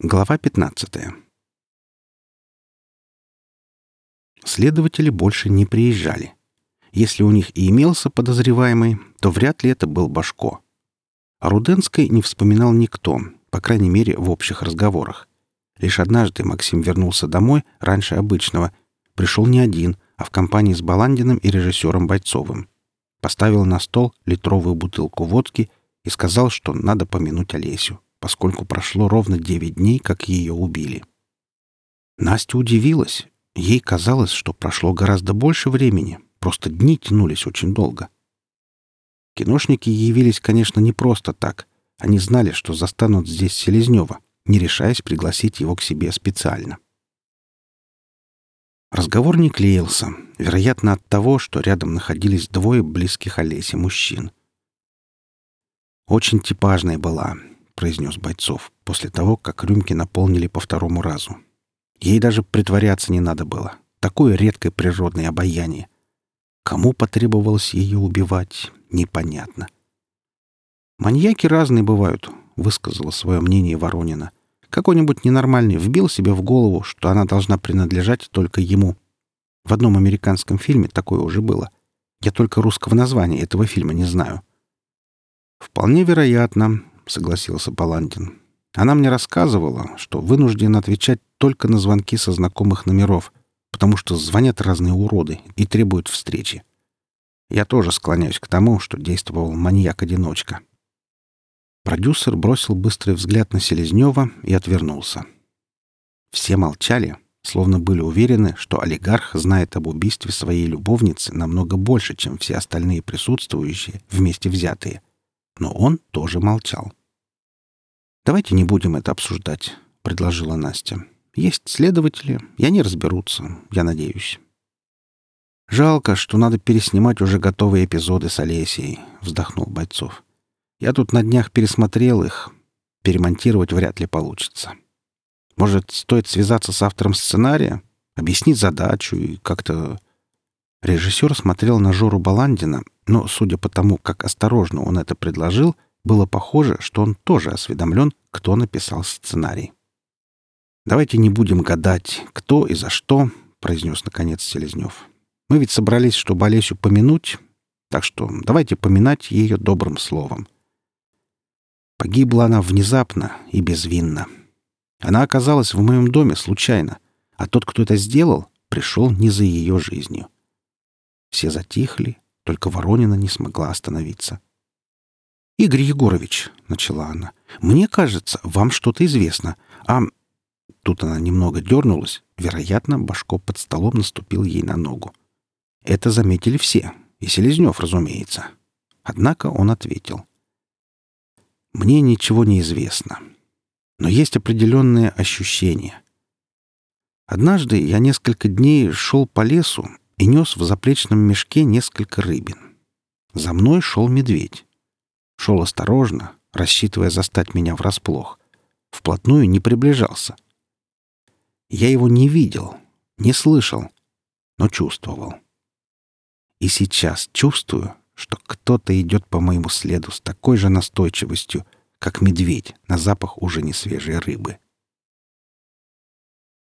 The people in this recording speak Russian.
Глава 15. Следователи больше не приезжали. Если у них и имелся подозреваемый, то вряд ли это был Башко. О Руденской не вспоминал никто, по крайней мере, в общих разговорах. Лишь однажды Максим вернулся домой раньше обычного. Пришел не один, а в компании с Баландиным и режиссером Бойцовым. Поставил на стол литровую бутылку водки и сказал, что надо помянуть Олесю поскольку прошло ровно девять дней, как ее убили. Настя удивилась. Ей казалось, что прошло гораздо больше времени, просто дни тянулись очень долго. Киношники явились, конечно, не просто так. Они знали, что застанут здесь Селезнева, не решаясь пригласить его к себе специально. Разговор не клеился, вероятно, от того, что рядом находились двое близких Олесе мужчин. Очень типажная была, произнес Бойцов после того, как рюмки наполнили по второму разу. Ей даже притворяться не надо было. Такое редкое природное обаяние. Кому потребовалось ее убивать, непонятно. «Маньяки разные бывают», — высказала свое мнение Воронина. «Какой-нибудь ненормальный вбил себе в голову, что она должна принадлежать только ему. В одном американском фильме такое уже было. Я только русского названия этого фильма не знаю». «Вполне вероятно», — согласился Баландин. «Она мне рассказывала, что вынужден отвечать только на звонки со знакомых номеров, потому что звонят разные уроды и требуют встречи. Я тоже склоняюсь к тому, что действовал маньяк-одиночка». Продюсер бросил быстрый взгляд на Селезнева и отвернулся. Все молчали, словно были уверены, что олигарх знает об убийстве своей любовницы намного больше, чем все остальные присутствующие, вместе взятые. Но он тоже молчал. «Давайте не будем это обсуждать», — предложила Настя. «Есть следователи, и они разберутся, я надеюсь». «Жалко, что надо переснимать уже готовые эпизоды с Олесей», — вздохнул Бойцов. «Я тут на днях пересмотрел их. Перемонтировать вряд ли получится. Может, стоит связаться с автором сценария, объяснить задачу и как-то...» Режиссер смотрел на Жору Баландина, но, судя по тому, как осторожно он это предложил, — было похоже, что он тоже осведомлен, кто написал сценарий. «Давайте не будем гадать, кто и за что», — произнес наконец Селезнев. «Мы ведь собрались, чтобы Олесю помянуть, так что давайте поминать ее добрым словом». Погибла она внезапно и безвинно. Она оказалась в моем доме случайно, а тот, кто это сделал, пришел не за ее жизнью. Все затихли, только Воронина не смогла остановиться. «Игорь Егорович», — начала она, — «мне кажется, вам что-то известно. А...» Тут она немного дернулась. Вероятно, Башко под столом наступил ей на ногу. Это заметили все, и Селезнев, разумеется. Однако он ответил. «Мне ничего не известно, но есть определенные ощущения. Однажды я несколько дней шел по лесу и нес в заплечном мешке несколько рыбин. За мной шел медведь. Шел осторожно, рассчитывая застать меня врасплох. Вплотную не приближался. Я его не видел, не слышал, но чувствовал. И сейчас чувствую, что кто-то идет по моему следу с такой же настойчивостью, как медведь на запах уже не свежей рыбы.